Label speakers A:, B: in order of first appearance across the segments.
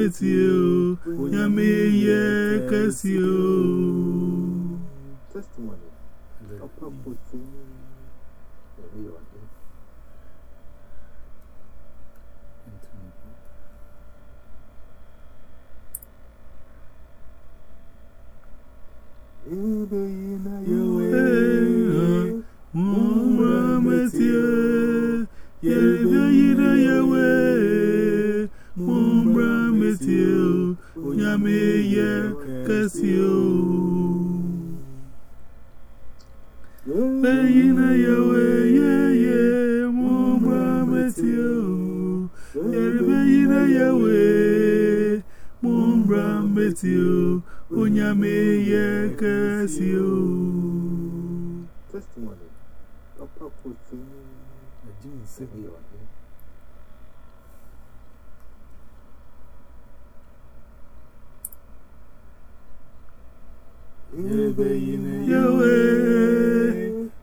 A: met you, Yame, yes, you.
B: Testimony.
C: Of
B: comforting everyone. Ebe ina
C: yewe, eh, eh,
A: eh. mwa metie, yebe ina yewe, mwa Yamitio, Yamia Cassio. Layina Yahweh, yeah, yeah, Mumma Metio. Yerbayina Yahweh, Mumma Metio, Unyamia Cassio.
B: Testimony. Papa put in
C: a gene.
A: Yahweh,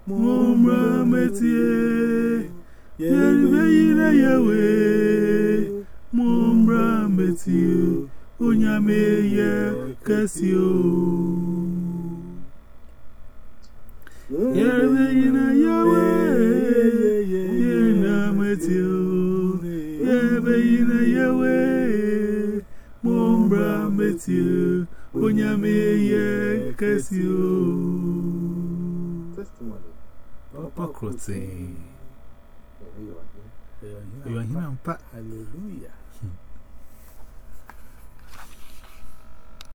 A: Mumra Metie,
C: Yahweh,
A: Yahweh, Mumra Metie, Unyame, Yah, Cassio. Yahweh, Yahweh, Yahweh, Metie, Yahweh, Yahweh, Mumra Metie. Onyame ye kesi.
B: Testimony.
C: Papa Crotin.
B: You are
C: here. Hallelujah.